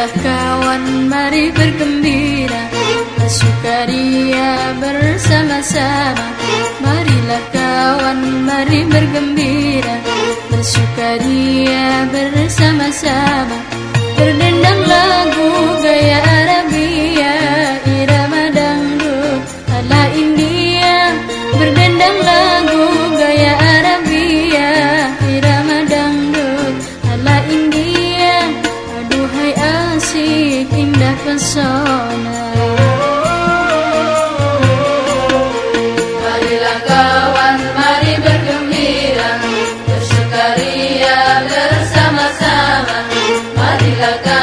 Marilah kawan, mari bergembira. Bersukaria bersama-sama. Marilah kawan, mari bergembira. Bersukaria bersama-sama. Berdendang lagu gaya Arabia. Irama dangdut ala India. Berdendang lagu pesona Marilah kawan, mari bergembira Bersukaria bersama-sama. Marilah kawan,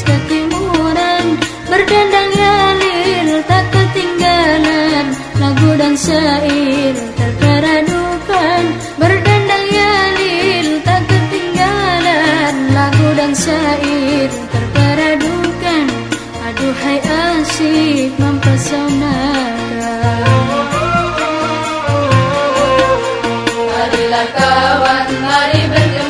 antik khas ketimuran Berdendang yalir, tak ketinggalan. Lagu dan syair terperadukan Berdendang yalir, tak ketinggalan. Lagu dan syair terperadukan Aduhai asyik mempesonakan. Marilah kawan, mari bergembira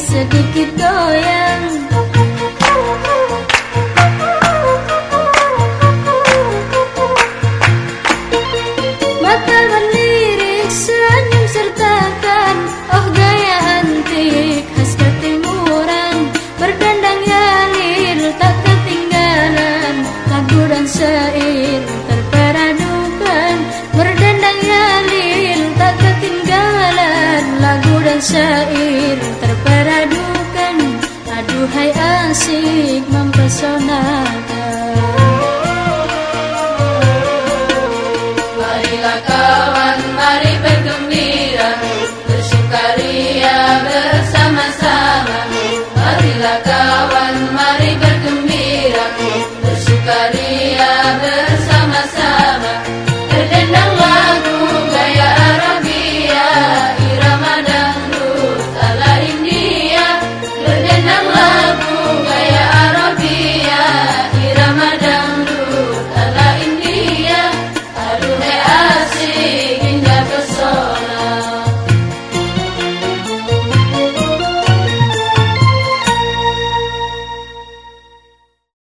sedikit goyang syair terperadukan. Aduhai asik mempesonakan